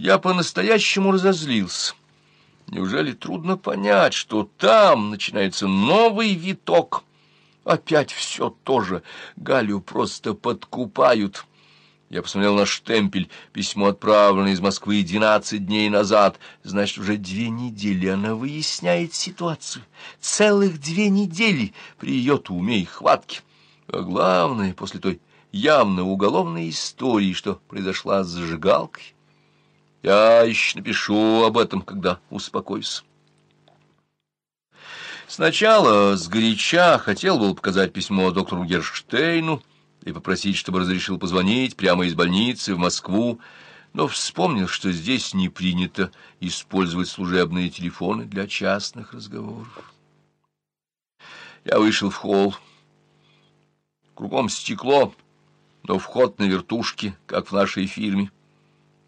Я по-настоящему разозлился. Неужели трудно понять, что там начинается новый виток? Опять все то же. Галю просто подкупают. Я посмотрел на штемпель. Письмо отправлено из Москвы двенадцать дней назад. Значит, уже две недели она выясняет ситуацию. Целых две недели при ее-то уме и хватке. А главное, после той явно уголовной истории, что произошла с зажигалкой. Я еще напишу об этом, когда успокоюсь. Сначала сгоряча хотел был показать письмо доктору Герштейну и попросить, чтобы разрешил позвонить прямо из больницы в Москву, но вспомнил, что здесь не принято использовать служебные телефоны для частных разговоров. Я вышел в холл. Кругом стекло, но вход на вертушке, как в нашей фирме.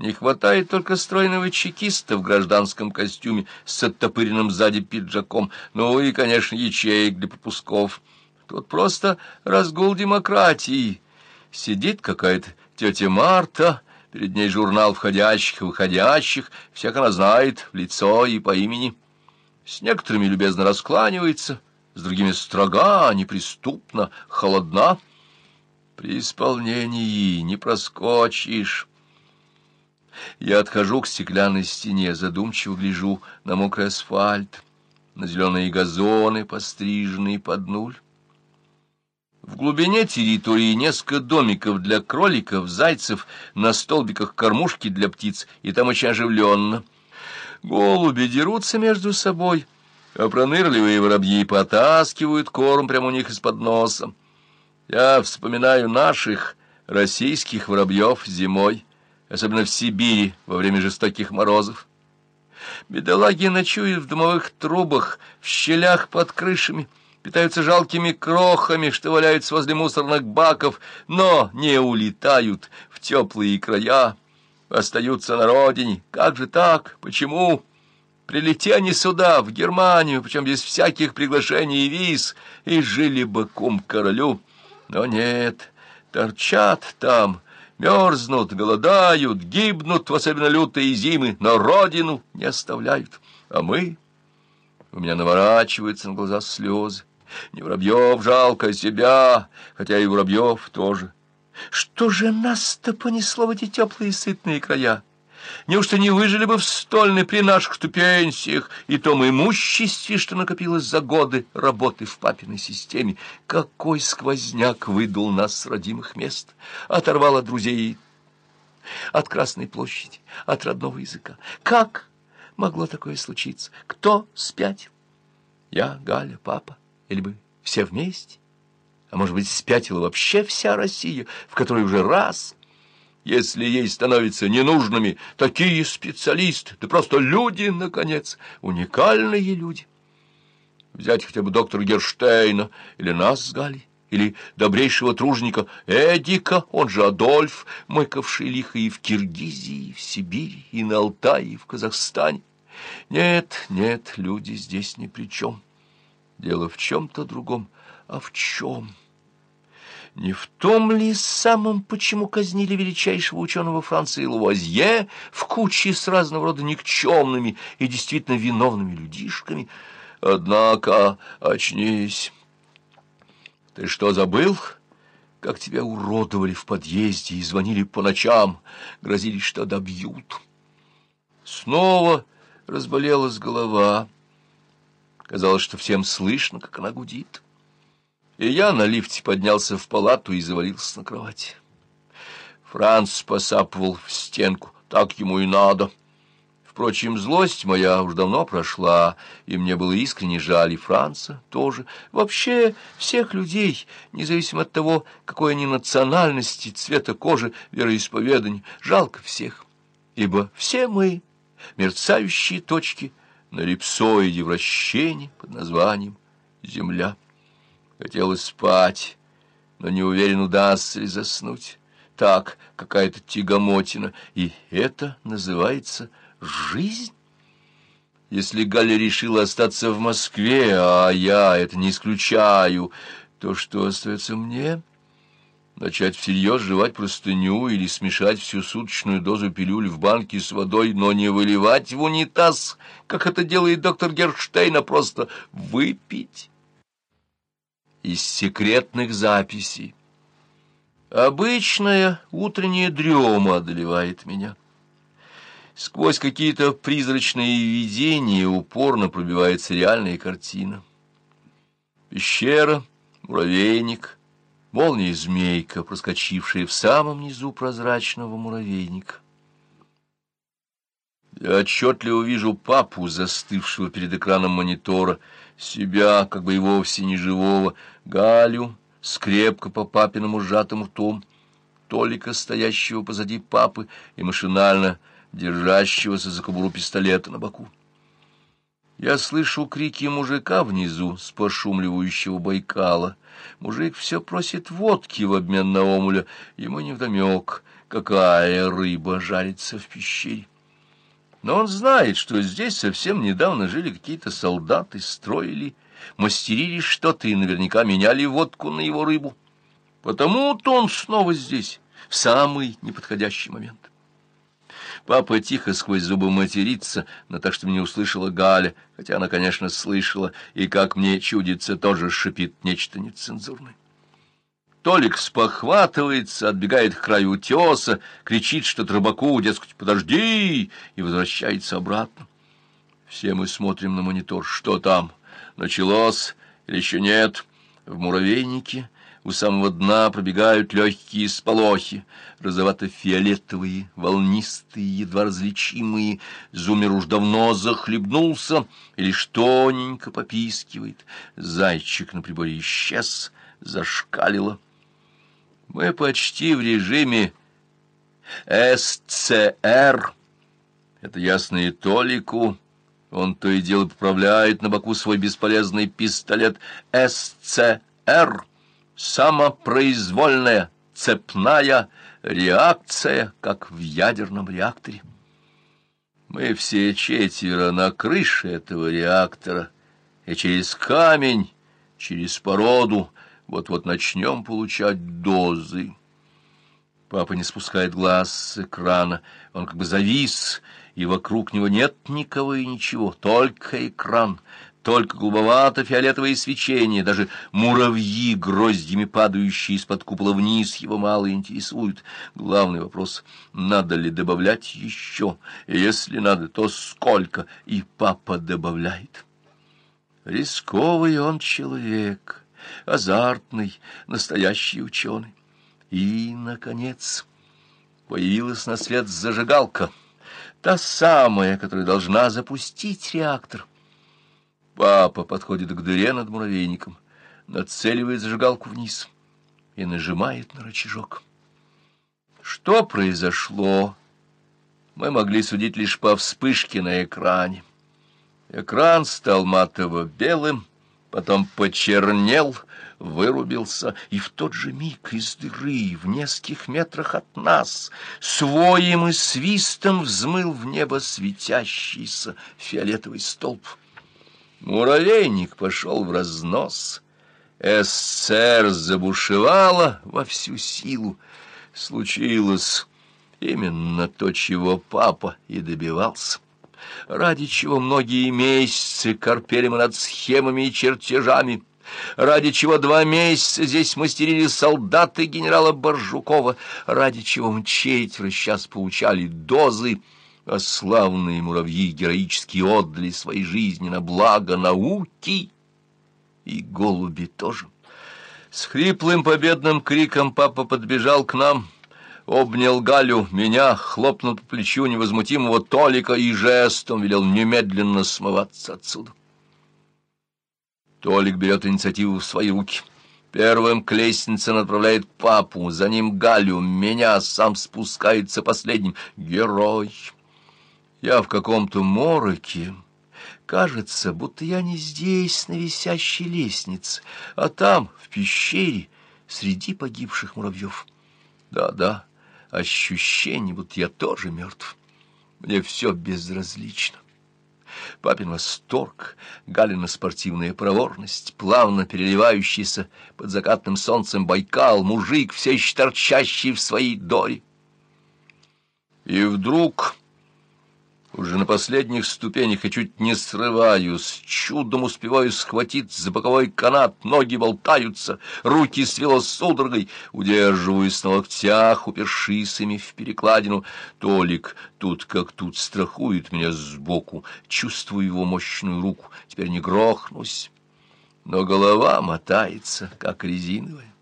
Не хватает только стройного чекиста в гражданском костюме с оттопыренным сзади пиджаком, ну и, конечно, ячеек для пропусков. Тут просто разгул демократии. Сидит какая-то тетя Марта, перед ней журнал входящих и выходящих, всех она знает в лицо и по имени. С некоторыми любезно раскланивается, с другими строга, неприступна, холодна. При исполнении не проскочишь. Я отхожу к стеклянной стене, задумчиво гляжу на мокрый асфальт, на зеленые газоны, постриженные под нуль. В глубине территории несколько домиков для кроликов, зайцев, на столбиках кормушки для птиц, и там очень оживленно. Голуби дерутся между собой, а пронырливые воробьи потаскивают корм прямо у них из-под носа. Я вспоминаю наших, российских воробьев зимой особенно в Сибири во время жестоких морозов. Бедолаги ночуют в дымовых трубах, в щелях под крышами, питаются жалкими крохами, что валяются возле мусорных баков, но не улетают в теплые края, остаются на родине. Как же так? Почему? Прилети они сюда, в Германию, причем без всяких приглашений и виз, и жили бы кум королю. Но нет, торчат там, мерзнут, голодают, гибнут в особенно лютые зимы, но родину не оставляют. А мы... У меня наворачиваются на глаза слезы. Не Воробьев жалко себя, хотя и Воробьев тоже. Что же нас-то понесло в эти теплые сытные края? Неужто не выжили бы в стольной при наших-то пенсиях и том имуществе, что накопилось за годы работы в папиной системе? Какой сквозняк выдул нас с родимых мест, оторвал от друзей, от Красной площади, от родного языка. Как могло такое случиться? Кто спятил? Я, Галя, папа, или бы все вместе? А может быть, спятила вообще вся Россия, в которой уже раз если ей становятся ненужными такие специалисты, да просто люди, наконец, уникальные люди. Взять хотя бы доктора Герштейна или нас с Галей, или добрейшего тружника Эдика, он же Адольф, мыкавший лихо и в Киргизии, и в Сибири, и на Алтае, и в Казахстане. Нет, нет, люди здесь ни при чем. Дело в чем-то другом. А в чем? Не в том ли самом, почему казнили величайшего ученого Франции Луазье в куче с разного рода никчемными и действительно виновными людишками? Однако, очнись. Ты что, забыл, как тебя уродовали в подъезде и звонили по ночам, грозились, что добьют? Снова разболелась голова. Казалось, что всем слышно, как она гудит и я на лифте поднялся в палату и завалился на кровать. Франц посапывал в стенку, так ему и надо. Впрочем, злость моя уж давно прошла, и мне было искренне жаль и Франца тоже. Вообще всех людей, независимо от того, какой они национальности, цвета кожи, вероисповедания, жалко всех. Ибо все мы — мерцающие точки на рипсоиде вращения под названием «Земля». Хотелось спать, но не уверен, удастся ли заснуть. Так, какая-то тягомотина, и это называется жизнь? Если Галя решила остаться в Москве, а я это не исключаю, то что остается мне? начать всерьез жевать простыню или смешать всю суточную дозу пилюль в банке с водой, но не выливать в унитаз, как это делает доктор Герштейн, а просто выпить. Из секретных записей. Обычная утренняя дрема одолевает меня. Сквозь какие-то призрачные видения упорно пробивается реальная картина. Пещера, муравейник — молния-змейка, проскочившая в самом низу прозрачного муравейника. Я отчетливо вижу папу, застывшего перед экраном монитора, себя, как бы и вовсе не живого, Галю, скрепко по папиному сжатому ртом, Толика, стоящего позади папы и машинально держащегося за кобуру пистолета на боку. Я слышу крики мужика внизу с пошумливающего Байкала. Мужик все просит водки в обмен на омуля. Ему невдомек, какая рыба жарится в пещере. Но он знает, что здесь совсем недавно жили какие-то солдаты, строили, мастерили что-то и наверняка меняли водку на его рыбу. Потому-то он снова здесь, в самый неподходящий момент. Папа тихо сквозь зубы матерится, но так, что не услышала Галя, хотя она, конечно, слышала, и, как мне чудится, тоже шипит нечто нецензурное. Толик спохватывается, отбегает к краю утеса, кричит что-то рыбаку, дескать, «подожди!» и возвращается обратно. Все мы смотрим на монитор. Что там? Началось или еще нет? В муравейнике у самого дна пробегают легкие сполохи, розовато-фиолетовые, волнистые, едва различимые. Зумер уж давно захлебнулся и лишь тоненько попискивает. Зайчик на приборе исчез, зашкалило. Мы почти в режиме СЦР. Это ясно и Толику. Он то и дело поправляет на боку свой бесполезный пистолет СЦР самопроизвольная цепная реакция, как в ядерном реакторе. Мы все четверо на крыше этого реактора, и через камень, через породу вот-вот начнем получать дозы. Папа не спускает глаз с экрана, он как бы завис, и вокруг него нет никого и ничего, только экран — только голубовато-фиолетовое свечение, даже муравьи, гроздями падающие из-под купола вниз, его мало интересуют. Главный вопрос — надо ли добавлять еще? Если надо, то сколько? И папа добавляет. Рисковый он человек, азартный, настоящий ученый. И, наконец, появилась на свет зажигалка, та самая, которая должна запустить реактор. Папа подходит к дыре над муравейником, нацеливает зажигалку вниз и нажимает на рычажок. Что произошло, мы могли судить лишь по вспышке на экране. Экран стал матово-белым, потом почернел, вырубился, и в тот же миг из дыры в нескольких метрах от нас своим и свистом взмыл в небо светящийся фиолетовый столб. Муравейник пошел в разнос. СССР забушевала во всю силу. Случилось именно то, чего папа и добивался. Ради чего многие месяцы корпели мы над схемами и чертежами, ради чего два месяца здесь мастерили солдаты генерала Боржукова, ради чего мы четверо сейчас получали дозы, а славные муравьи героически отдали свои жизни на благо науки, и голуби тоже. С хриплым победным криком папа подбежал к нам, обнял Галю, меня, хлопнул по плечу невозмутимого Толика и жестом велел немедленно смываться отсюда. Толик берет инициативу в свои руки. Первым к лестнице отправляет папу, за ним Галю, меня сам спускается последним. Герой! Я в каком-то мороке. Кажется, будто я не здесь, на висящей лестнице, а там, в пещере, среди погибших муравьев. Да-да, ощущение, будто я тоже мертв. Мне все безразлично. Папин восторг, Галина спортивная проворность, плавно переливающийся под закатным солнцем Байкал, мужик, все еще торчащий в своей доре. И вдруг... Уже на последних ступенях я чуть не срываюсь, чудом успеваю схватить за боковой канат, ноги болтаются, руки свело судорогой, удерживаюсь на локтях, упершись ими в перекладину. Толик тут как тут страхует меня сбоку, чувствую его мощную руку, теперь не грохнусь, но голова мотается, как резиновая.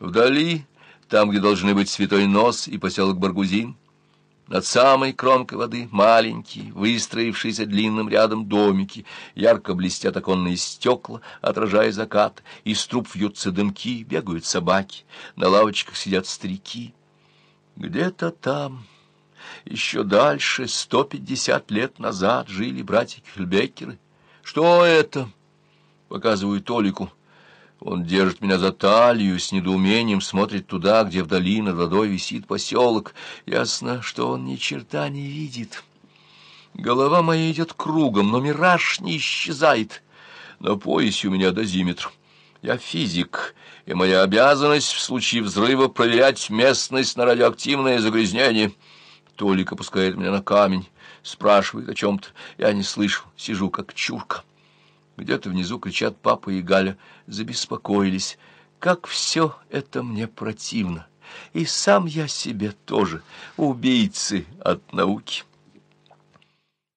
Вдали, там, где должны быть Святой Нос и поселок Баргузин, над самой кромкой воды маленькие, выстроившиеся длинным рядом домики, ярко блестят оконные стекла, отражая закат, из труб вьются дымки, бегают собаки, на лавочках сидят старики. Где-то там, еще дальше, сто пятьдесят лет назад, жили братья Кельбекеры. Что это? Показываю Толику. Он держит меня за талию, с недоумением смотрит туда, где вдали над водой висит поселок. Ясно, что он ни черта не видит. Голова моя идет кругом, но мираж не исчезает. На поясе у меня дозиметр. Я физик, и моя обязанность в случае взрыва проверять местность на радиоактивное загрязнение. Толик опускает меня на камень, спрашивает о чем-то. Я не слышу, сижу как чурка. Где-то внизу кричат папа и Галя, забеспокоились. Как все это мне противно. И сам я себе тоже, убийцы от науки.